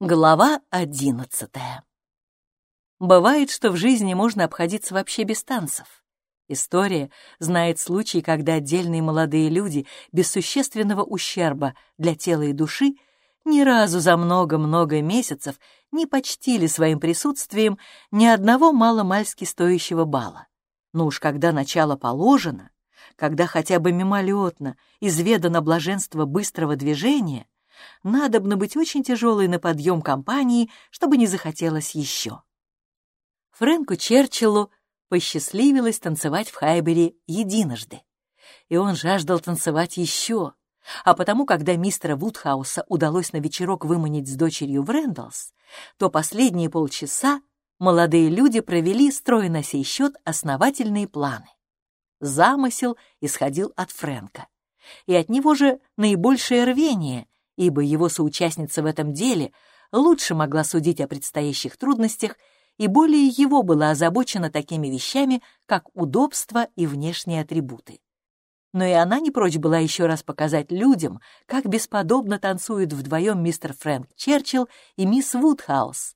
Глава одиннадцатая. Бывает, что в жизни можно обходиться вообще без танцев. История знает случаи, когда отдельные молодые люди без существенного ущерба для тела и души ни разу за много-много месяцев не почтили своим присутствием ни одного маломальски стоящего бала. Но уж когда начало положено, когда хотя бы мимолетно изведано блаженство быстрого движения — надобно быть очень тяжелой на подъем компании, чтобы не захотелось еще. Фрэнку Черчиллу посчастливилось танцевать в Хайбере единожды, и он жаждал танцевать еще, а потому, когда мистера Вудхауса удалось на вечерок выманить с дочерью в Рэндаллс, то последние полчаса молодые люди провели, строя на сей счет основательные планы. Замысел исходил от Фрэнка, и от него же наибольшее рвение, ибо его соучастница в этом деле лучше могла судить о предстоящих трудностях и более его была озабочена такими вещами, как удобство и внешние атрибуты. Но и она не прочь была еще раз показать людям, как бесподобно танцуют вдвоем мистер Фрэнк Черчилл и мисс Вудхаус.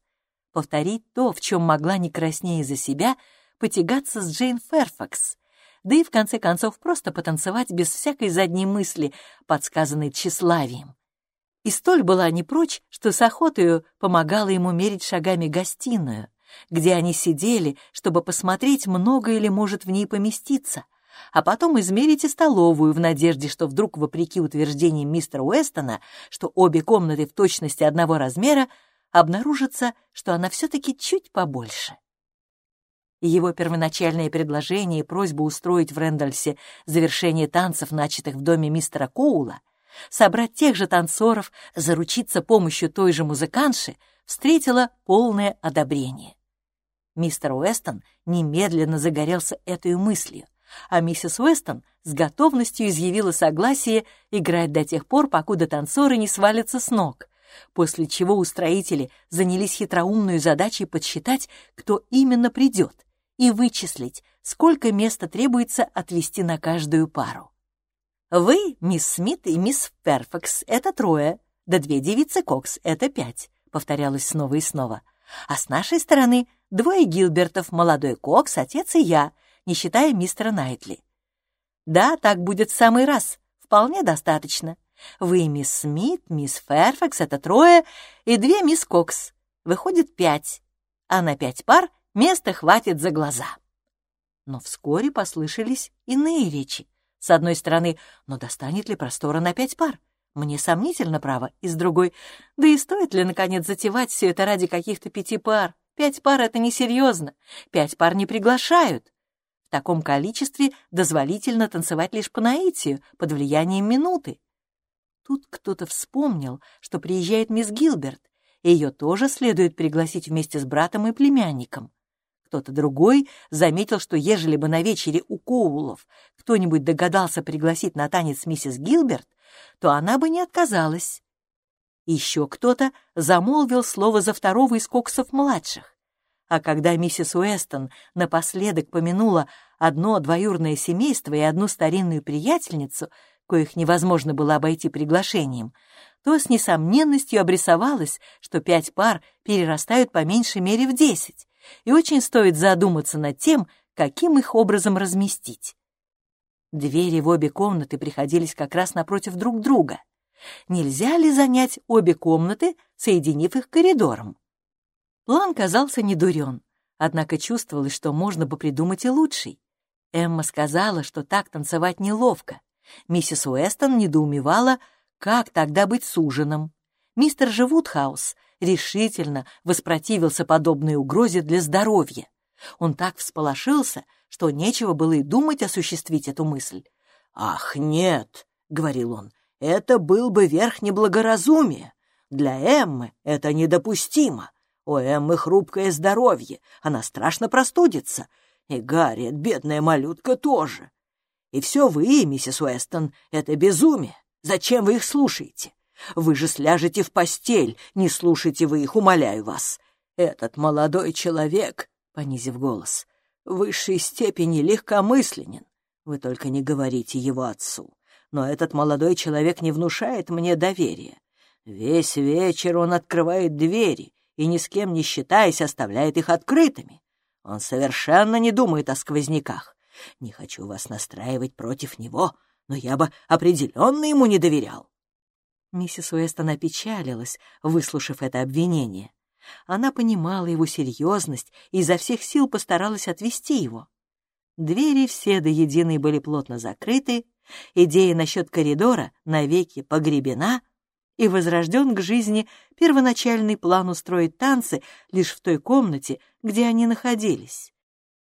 Повторить то, в чем могла не краснее за себя, потягаться с Джейн Ферфакс, да и в конце концов просто потанцевать без всякой задней мысли, подсказанной тщеславием и столь была не прочь, что с охотою помогала ему мерить шагами гостиную, где они сидели, чтобы посмотреть, много или может в ней поместиться, а потом измерить и столовую в надежде, что вдруг, вопреки утверждениям мистера Уэстона, что обе комнаты в точности одного размера, обнаружится, что она все-таки чуть побольше. Его первоначальное предложение и просьба устроить в Рэндальсе завершение танцев, начатых в доме мистера Коула, собрать тех же танцоров, заручиться помощью той же музыканши, встретила полное одобрение. Мистер Уэстон немедленно загорелся этой мыслью, а миссис Уэстон с готовностью изъявила согласие играть до тех пор, покуда танцоры не свалятся с ног, после чего устроители занялись хитроумной задачей подсчитать, кто именно придет, и вычислить, сколько места требуется отвести на каждую пару. Вы, мисс Смит и мисс Ферфакс, это трое, да две девицы Кокс, это пять, повторялось снова и снова. А с нашей стороны двое Гилбертов, молодой Кокс, отец и я, не считая мистера Найтли. Да, так будет в самый раз, вполне достаточно. Вы, мисс Смит, мисс Ферфакс, это трое, и две мисс Кокс. Выходит пять, а на пять пар места хватит за глаза. Но вскоре послышались иные речи. С одной стороны, но достанет ли простора на пять пар? Мне сомнительно, право, и с другой. Да и стоит ли, наконец, затевать все это ради каких-то пяти пар? Пять пар — это несерьезно. Пять пар не приглашают. В таком количестве дозволительно танцевать лишь по наитию, под влиянием минуты. Тут кто-то вспомнил, что приезжает мисс Гилберт, и ее тоже следует пригласить вместе с братом и племянником. Кто-то другой заметил, что ежели бы на вечере у Коулов кто-нибудь догадался пригласить на танец миссис Гилберт, то она бы не отказалась. Еще кто-то замолвил слово за второго из Коксов-младших. А когда миссис Уэстон напоследок помянула одно двоюрное семейство и одну старинную приятельницу, коих невозможно было обойти приглашением, то с несомненностью обрисовалось, что пять пар перерастают по меньшей мере в десять, и очень стоит задуматься над тем, каким их образом разместить. Двери в обе комнаты приходились как раз напротив друг друга. Нельзя ли занять обе комнаты, соединив их коридором? План казался недурен, однако чувствовалось, что можно бы придумать и лучший. Эмма сказала, что так танцевать неловко. Миссис Уэстон недоумевала, как тогда быть с. Мистер же Вудхаус решительно воспротивился подобной угрозе для здоровья. Он так всполошился, что нечего было и думать осуществить эту мысль. «Ах, нет!» — говорил он, — «это был бы верх неблагоразумия. Для Эммы это недопустимо. У Эммы хрупкое здоровье, она страшно простудится. И Гарриет, бедная малютка, тоже. И все вы, миссис Уэстон, это безумие. Зачем вы их слушаете? Вы же сляжете в постель, не слушайте вы их, умоляю вас. Этот молодой человек, — понизив голос, — в высшей степени легкомысленен. Вы только не говорите его отцу. Но этот молодой человек не внушает мне доверия. Весь вечер он открывает двери и, ни с кем не считаясь, оставляет их открытыми. Он совершенно не думает о сквозняках. Не хочу вас настраивать против него, но я бы определенно ему не доверял. Миссис Уэстон опечалилась, выслушав это обвинение. Она понимала его серьезность и изо всех сил постаралась отвести его. Двери все до единой были плотно закрыты, идея насчет коридора навеки погребена, и возрожден к жизни первоначальный план устроить танцы лишь в той комнате, где они находились.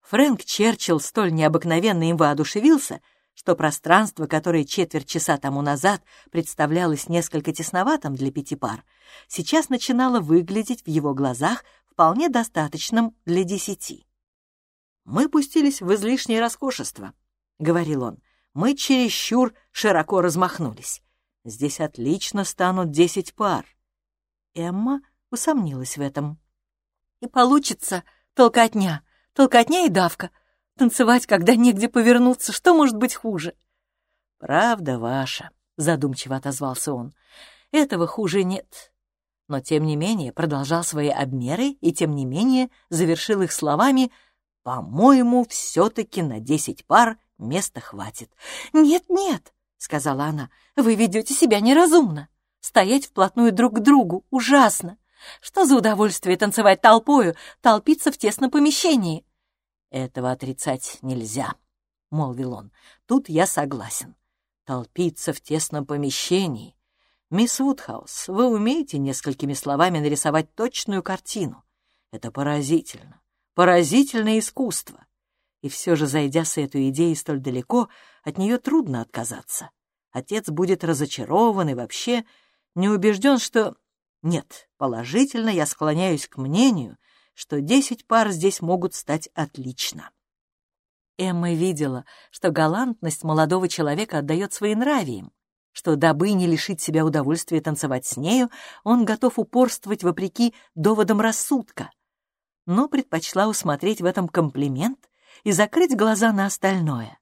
Фрэнк Черчилл столь необыкновенно им воодушевился, что пространство, которое четверть часа тому назад представлялось несколько тесноватым для пяти пар, сейчас начинало выглядеть в его глазах вполне достаточным для десяти. «Мы пустились в излишнее роскошество», — говорил он. «Мы чересчур широко размахнулись. Здесь отлично станут десять пар». Эмма усомнилась в этом. «И получится толкотня, толкотня и давка», Танцевать, когда негде повернуться, что может быть хуже? Правда ваша, задумчиво отозвался он. Этого хуже нет. Но тем не менее продолжал свои обмеры и тем не менее завершил их словами «По-моему, все-таки на десять пар места хватит». «Нет-нет», — сказала она, — «вы ведете себя неразумно. Стоять вплотную друг к другу ужасно. Что за удовольствие танцевать толпою, толпиться в тесном помещении? «Этого отрицать нельзя», — молвил он. «Тут я согласен. Толпиться в тесном помещении. Мисс Вудхаус, вы умеете несколькими словами нарисовать точную картину? Это поразительно, поразительное искусство. И все же, зайдя с этой идеей столь далеко, от нее трудно отказаться. Отец будет разочарован и вообще не убежден, что... Нет, положительно я склоняюсь к мнению, что десять пар здесь могут стать отлично. Эмма видела, что галантность молодого человека отдает своенравием, что, дабы не лишить себя удовольствия танцевать с нею, он готов упорствовать вопреки доводам рассудка, но предпочла усмотреть в этом комплимент и закрыть глаза на остальное.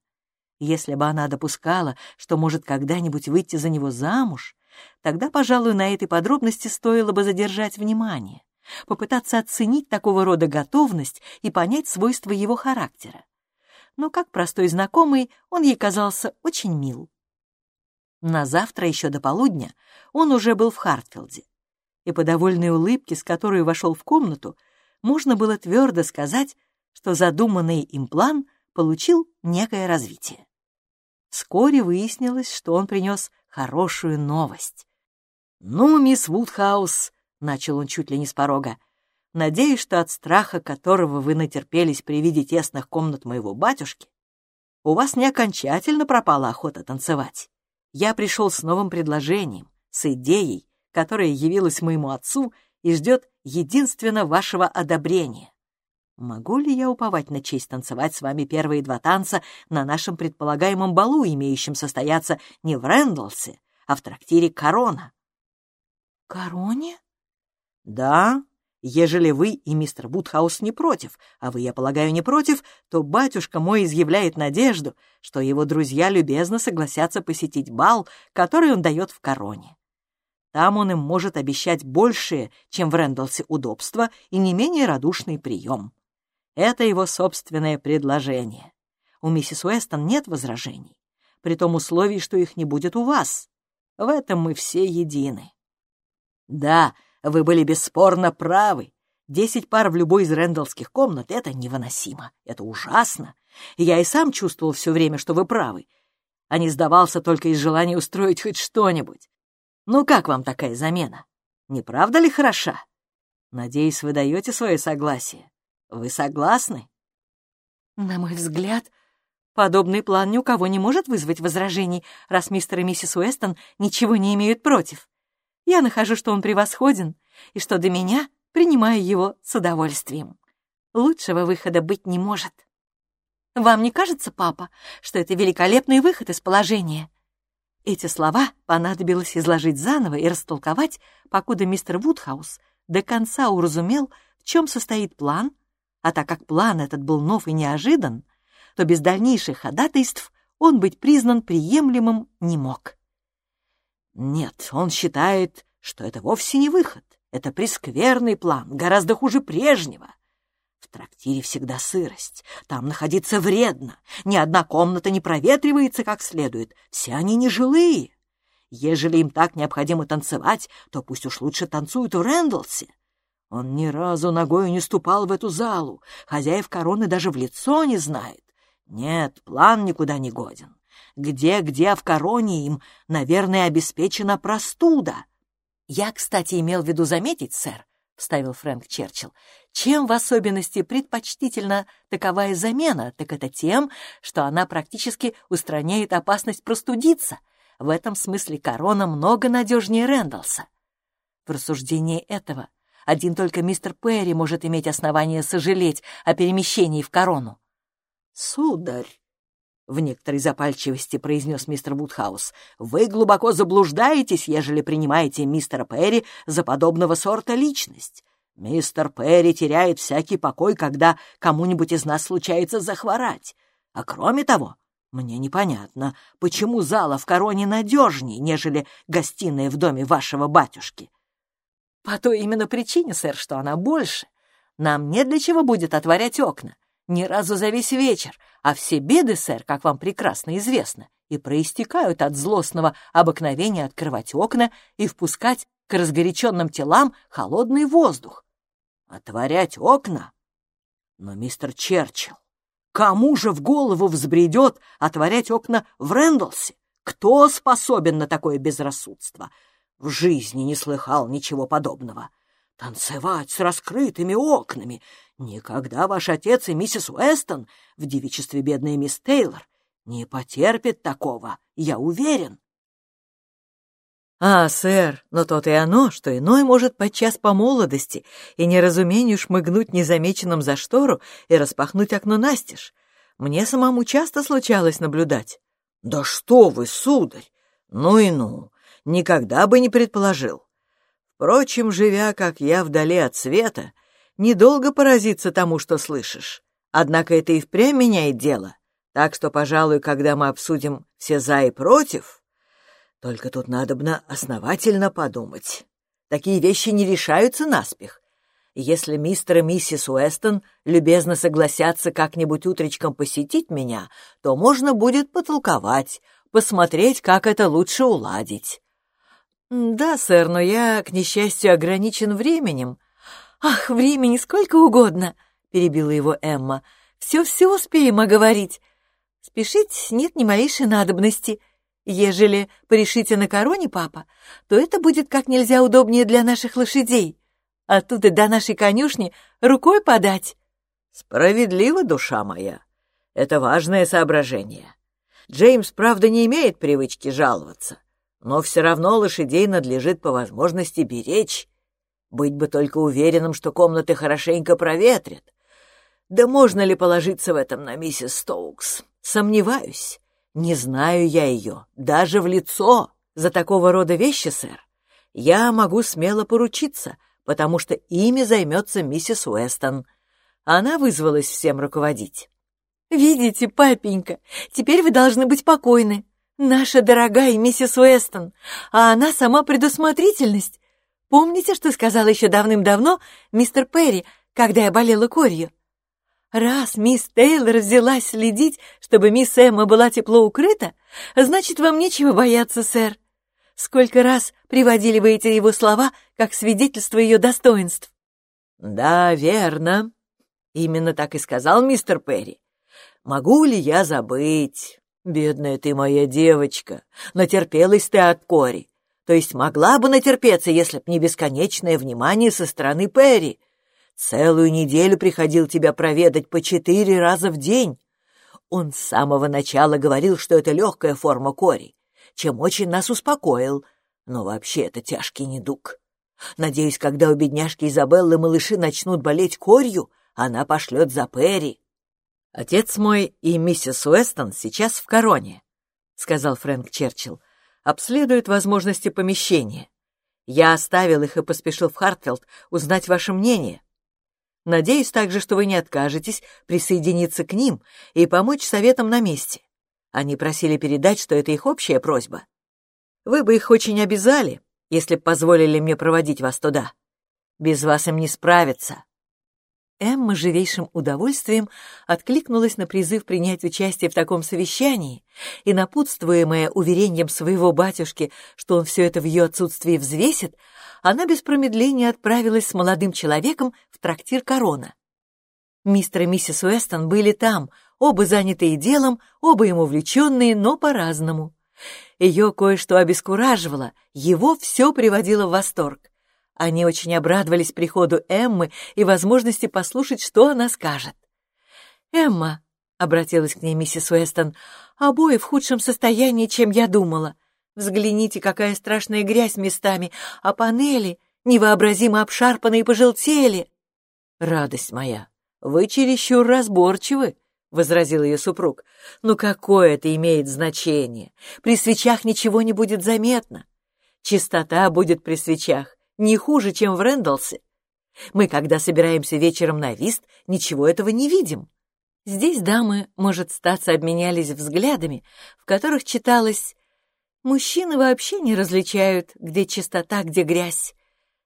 Если бы она допускала, что может когда-нибудь выйти за него замуж, тогда, пожалуй, на этой подробности стоило бы задержать внимание попытаться оценить такого рода готовность и понять свойства его характера. Но как простой знакомый он ей казался очень мил. На завтра еще до полудня он уже был в Хартфилде, и по довольной улыбке, с которой вошел в комнату, можно было твердо сказать, что задуманный им план получил некое развитие. Вскоре выяснилось, что он принес хорошую новость. «Ну, мисс Вудхаус, — начал он чуть ли не с порога. «Надеюсь, что от страха, которого вы натерпелись при виде тесных комнат моего батюшки, у вас не окончательно пропала охота танцевать. Я пришел с новым предложением, с идеей, которая явилась моему отцу и ждет единственно вашего одобрения. Могу ли я уповать на честь танцевать с вами первые два танца на нашем предполагаемом балу, имеющем состояться не в Рэндалсе, а в трактире «Корона»?» «Короне?» Да, ежели вы и мистер Вудхаус не против, а вы, я полагаю, не против, то батюшка мой изъявляет надежду, что его друзья любезно согласятся посетить бал, который он дает в короне. Там он им может обещать большее, чем в Рэндалсе удобство и не менее радушный прием. Это его собственное предложение. У миссис Уэстон нет возражений, при том условии, что их не будет у вас. В этом мы все едины. Да, вы были бесспорно правы. Десять пар в любой из рэндаллских комнат — это невыносимо, это ужасно. Я и сам чувствовал все время, что вы правы, а не сдавался только из желания устроить хоть что-нибудь. Ну как вам такая замена? Не правда ли хороша? Надеюсь, вы даете свое согласие. Вы согласны? На мой взгляд, подобный план ни у кого не может вызвать возражений, раз мистер и миссис Уэстон ничего не имеют против. Я нахожу, что он превосходен, и что до меня принимаю его с удовольствием. Лучшего выхода быть не может. Вам не кажется, папа, что это великолепный выход из положения? Эти слова понадобилось изложить заново и растолковать, покуда мистер Вудхаус до конца уразумел, в чем состоит план, а так как план этот был нов и неожидан, то без дальнейших ходатайств он быть признан приемлемым не мог. Нет, он считает, что это вовсе не выход. Это прескверный план, гораздо хуже прежнего. В трактире всегда сырость, там находиться вредно, ни одна комната не проветривается как следует, все они нежилые. Ежели им так необходимо танцевать, то пусть уж лучше танцуют в Рэндалсе. Он ни разу ногою не ступал в эту залу, хозяев короны даже в лицо не знает. Нет, план никуда не годен. Где-где в короне им, наверное, обеспечена простуда. Я, кстати, имел в виду заметить, сэр, — вставил Фрэнк Черчилл, — чем в особенности предпочтительна таковая замена, так это тем, что она практически устраняет опасность простудиться. В этом смысле корона много надежнее Рэндалса. В рассуждении этого один только мистер Перри может иметь основание сожалеть о перемещении в корону. «Сударь», — в некоторой запальчивости произнес мистер Вудхаус, «вы глубоко заблуждаетесь, ежели принимаете мистера Перри за подобного сорта личность. Мистер Перри теряет всякий покой, когда кому-нибудь из нас случается захворать. А кроме того, мне непонятно, почему зала в короне надежнее, нежели гостиная в доме вашего батюшки». «По той именно причине, сэр, что она больше. Нам не для чего будет отворять окна ни разу за весь вечер, а все беды, сэр, как вам прекрасно известно, и проистекают от злостного обыкновения открывать окна и впускать к разгоряченным телам холодный воздух. Отворять окна? Но, мистер Черчилл, кому же в голову взбредет отворять окна в Рэндалсе? Кто способен на такое безрассудство? В жизни не слыхал ничего подобного. Танцевать с раскрытыми окнами — Никогда ваш отец и миссис Уэстон в девичестве бедная мисс Тейлор не потерпит такого, я уверен. А, сэр, но то-то и оно, что иной может подчас по молодости и неразумению шмыгнуть незамеченным за штору и распахнуть окно настежь. Мне самому часто случалось наблюдать. Да что вы, сударь! Ну и ну, никогда бы не предположил. Впрочем, живя, как я, вдали от света, — недолго поразиться тому, что слышишь. Однако это и впрямь меняет дело. Так что, пожалуй, когда мы обсудим все «за» и «против», только тут надобно основательно подумать. Такие вещи не решаются наспех. Если мистер и миссис Уэстон любезно согласятся как-нибудь утречком посетить меня, то можно будет потолковать, посмотреть, как это лучше уладить. «Да, сэр, но я, к несчастью, ограничен временем», «Ах, времени сколько угодно!» — перебила его Эмма. «Все-все успеем оговорить. Спешить нет ни малейшей надобности. Ежели порешите на короне, папа, то это будет как нельзя удобнее для наших лошадей. Оттуда до нашей конюшни рукой подать». «Справедливо, душа моя. Это важное соображение. Джеймс, правда, не имеет привычки жаловаться, но все равно лошадей надлежит по возможности беречь». Быть бы только уверенным, что комнаты хорошенько проветрят. Да можно ли положиться в этом на миссис Стоукс? Сомневаюсь. Не знаю я ее, даже в лицо. За такого рода вещи, сэр, я могу смело поручиться, потому что ими займется миссис Уэстон. Она вызвалась всем руководить. «Видите, папенька, теперь вы должны быть покойны. Наша дорогая миссис Уэстон, а она сама предусмотрительность. Помните, что сказал еще давным-давно мистер Перри, когда я болела корью? Раз мисс Тейлор взялась следить, чтобы мисс Эмма была тепло укрыта, значит, вам нечего бояться, сэр. Сколько раз приводили вы эти его слова как свидетельство ее достоинств? Да, верно. Именно так и сказал мистер Перри. Могу ли я забыть? Бедная ты моя девочка, натерпелась ты от кори то есть могла бы натерпеться, если б не бесконечное внимание со стороны Перри. Целую неделю приходил тебя проведать по четыре раза в день. Он с самого начала говорил, что это легкая форма кори, чем очень нас успокоил, но вообще это тяжкий недуг. Надеюсь, когда у бедняжки Изабеллы малыши начнут болеть корью, она пошлет за Перри. «Отец мой и миссис Уэстон сейчас в короне», — сказал Фрэнк Черчилл обследуют возможности помещения. Я оставил их и поспешил в Хартфилд узнать ваше мнение. Надеюсь также, что вы не откажетесь присоединиться к ним и помочь советам на месте. Они просили передать, что это их общая просьба. Вы бы их очень обязали, если б позволили мне проводить вас туда. Без вас им не справиться». Эмма живейшим удовольствием откликнулась на призыв принять участие в таком совещании и, напутствуемая уверением своего батюшки, что он все это в ее отсутствии взвесит, она без промедления отправилась с молодым человеком в трактир «Корона». Мистер и миссис Уэстон были там, оба занятые делом, оба ему увлеченные, но по-разному. Ее кое-что обескураживало, его все приводило в восторг. Они очень обрадовались приходу Эммы и возможности послушать, что она скажет. «Эмма», — обратилась к ней миссис Уэстон, — «обои в худшем состоянии, чем я думала. Взгляните, какая страшная грязь местами, а панели невообразимо обшарпаны и пожелтели». «Радость моя, вы чересчур разборчивы», — возразил ее супруг. «Ну какое это имеет значение? При свечах ничего не будет заметно. Чистота будет при свечах, не хуже, чем в Рэндалсе. Мы, когда собираемся вечером на вист, ничего этого не видим. Здесь дамы, может, статься, обменялись взглядами, в которых читалось «Мужчины вообще не различают, где чистота, где грязь».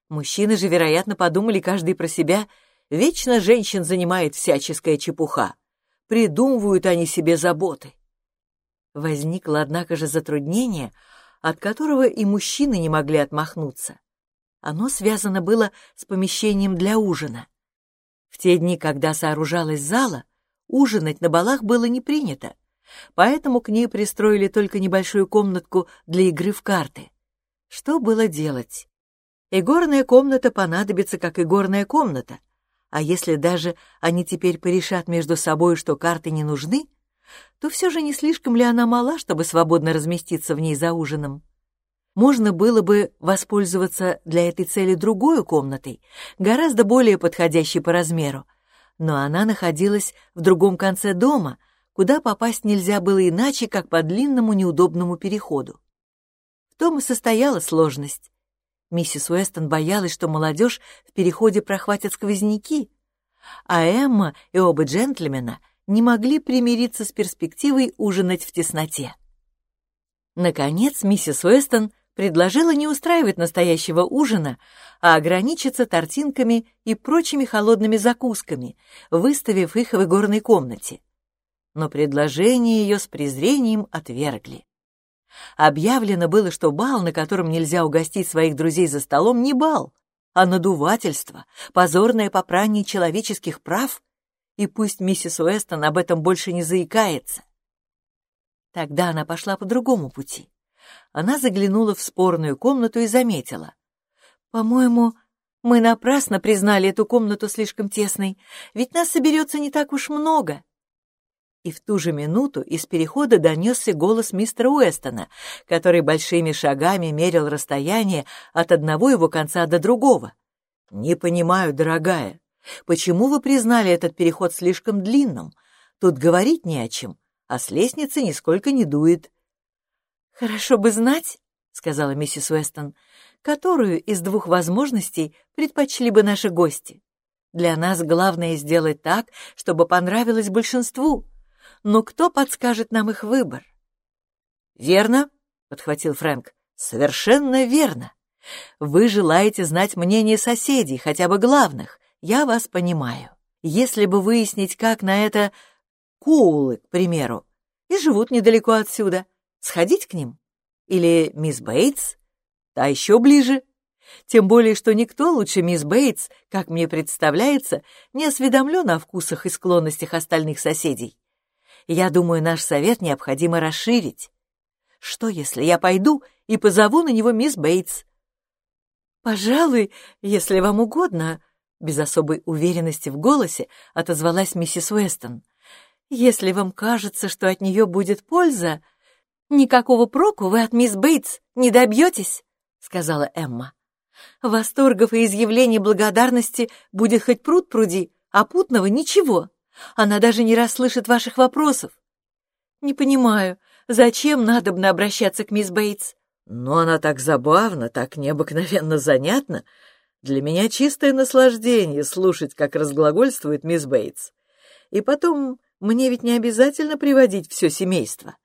Мужчины же, вероятно, подумали каждый про себя, вечно женщин занимает всяческая чепуха. Придумывают они себе заботы. Возникло, однако же, затруднение, от которого и мужчины не могли отмахнуться. Оно связано было с помещением для ужина. В те дни, когда сооружалась зала, ужинать на балах было не принято, поэтому к ней пристроили только небольшую комнатку для игры в карты. Что было делать? Игорная комната понадобится, как игорная комната, а если даже они теперь порешат между собой, что карты не нужны, то все же не слишком ли она мала, чтобы свободно разместиться в ней за ужином? Можно было бы воспользоваться для этой цели другой комнатой, гораздо более подходящей по размеру, но она находилась в другом конце дома, куда попасть нельзя было иначе, как по длинному неудобному переходу. В том и состояла сложность. Миссис Уэстон боялась, что молодежь в переходе прохватят сквозняки, а Эмма и оба джентльмена не могли примириться с перспективой ужинать в тесноте. Наконец, миссис Уэстон предложила не устраивать настоящего ужина, а ограничиться тортинками и прочими холодными закусками, выставив их в игорной комнате. Но предложение ее с презрением отвергли. Объявлено было, что бал, на котором нельзя угостить своих друзей за столом, не бал, а надувательство, позорное попрание человеческих прав, и пусть миссис Уэстон об этом больше не заикается. Тогда она пошла по другому пути она заглянула в спорную комнату и заметила. «По-моему, мы напрасно признали эту комнату слишком тесной, ведь нас соберется не так уж много». И в ту же минуту из перехода донесся голос мистера Уэстона, который большими шагами мерил расстояние от одного его конца до другого. «Не понимаю, дорогая, почему вы признали этот переход слишком длинным? Тут говорить не о чем, а с лестницы нисколько не дует. «Хорошо бы знать», — сказала миссис Уэстон, «которую из двух возможностей предпочли бы наши гости. Для нас главное сделать так, чтобы понравилось большинству. Но кто подскажет нам их выбор?» «Верно», — подхватил Фрэнк, — «совершенно верно. Вы желаете знать мнение соседей, хотя бы главных. Я вас понимаю. Если бы выяснить, как на это Коулы, к примеру, и живут недалеко отсюда, Сходить к ним? Или мисс Бейтс? Та еще ближе. Тем более, что никто лучше мисс Бейтс, как мне представляется, не осведомлен о вкусах и склонностях остальных соседей. Я думаю, наш совет необходимо расширить. Что, если я пойду и позову на него мисс Бейтс? Пожалуй, если вам угодно, без особой уверенности в голосе отозвалась миссис Уэстон. Если вам кажется, что от нее будет польза, «Никакого проку вы от мисс Бейтс не добьетесь», — сказала Эмма. «Восторгов и изъявлений благодарности будет хоть пруд пруди, а путного ничего. Она даже не расслышит ваших вопросов». «Не понимаю, зачем надобно обращаться к мисс Бейтс?» «Но она так забавна, так необыкновенно занятна. Для меня чистое наслаждение слушать, как разглагольствует мисс Бейтс. И потом, мне ведь не обязательно приводить все семейство».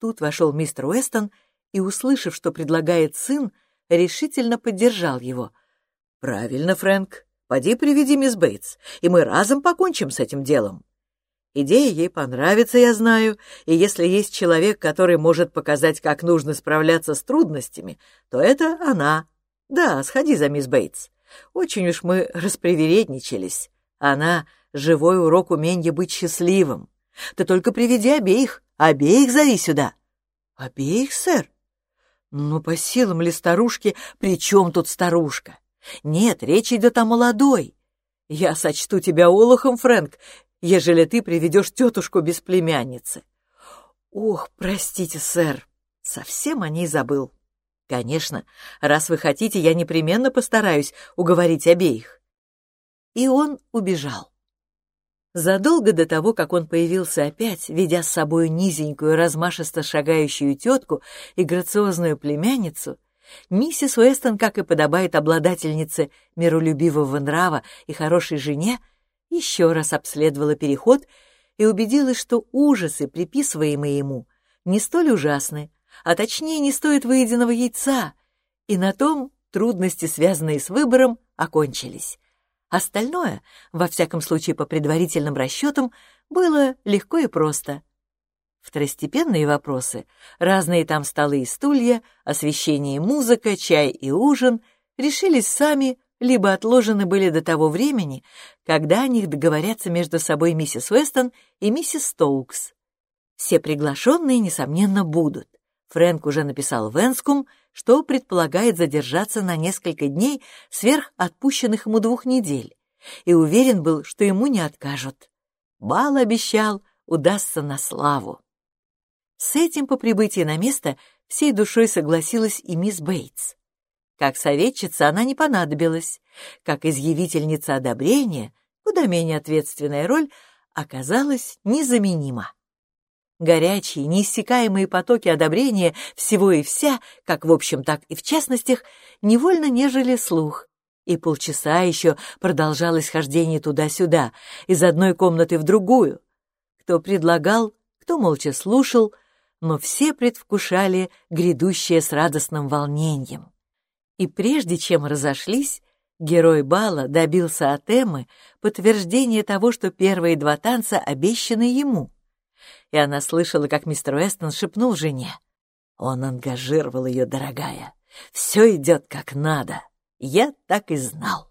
Тут вошел мистер Уэстон и, услышав, что предлагает сын, решительно поддержал его. «Правильно, Фрэнк. Поди приведи мисс Бейтс, и мы разом покончим с этим делом. Идея ей понравится, я знаю, и если есть человек, который может показать, как нужно справляться с трудностями, то это она. Да, сходи за мисс Бейтс. Очень уж мы распривередничались. Она — живой урок умения быть счастливым. Ты только приведи обеих, обеих зови сюда. Обеих, сэр? Ну, по силам ли старушки? При чем тут старушка? Нет, речь идет о молодой. Я сочту тебя олухом, Фрэнк, ежели ты приведешь тетушку без племянницы. Ох, простите, сэр, совсем о ней забыл. Конечно, раз вы хотите, я непременно постараюсь уговорить обеих. И он убежал. Задолго до того, как он появился опять, ведя с собой низенькую, размашисто шагающую тетку и грациозную племянницу, миссис Уэстон, как и подобает обладательнице миролюбивого нрава и хорошей жене, еще раз обследовала переход и убедилась, что ужасы, приписываемые ему, не столь ужасны, а точнее не стоят выеденного яйца, и на том трудности, связанные с выбором, окончились. Остальное, во всяком случае по предварительным расчетам, было легко и просто. Второстепенные вопросы, разные там столы и стулья, освещение и музыка, чай и ужин, решились сами либо отложены были до того времени, когда о них договорятся между собой миссис Уэстон и миссис Стоукс. Все приглашенные, несомненно, будут. Фрэнк уже написал Венскум, что предполагает задержаться на несколько дней сверх отпущенных ему двух недель, и уверен был, что ему не откажут. Бал обещал, удастся на славу. С этим по прибытии на место всей душой согласилась и мисс Бейтс. Как советчица она не понадобилась, как изъявительница одобрения, куда менее ответственная роль, оказалась незаменима. Горячие, неиссякаемые потоки одобрения всего и вся, как в общем, так и в частностях, невольно нежели слух. И полчаса еще продолжалось хождение туда-сюда, из одной комнаты в другую. Кто предлагал, кто молча слушал, но все предвкушали грядущее с радостным волнением. И прежде чем разошлись, герой бала добился от Эммы подтверждения того, что первые два танца обещаны ему. И она слышала, как мистер Уэстон шепнул жене. Он ангажировал ее, дорогая. Все идет как надо. Я так и знал.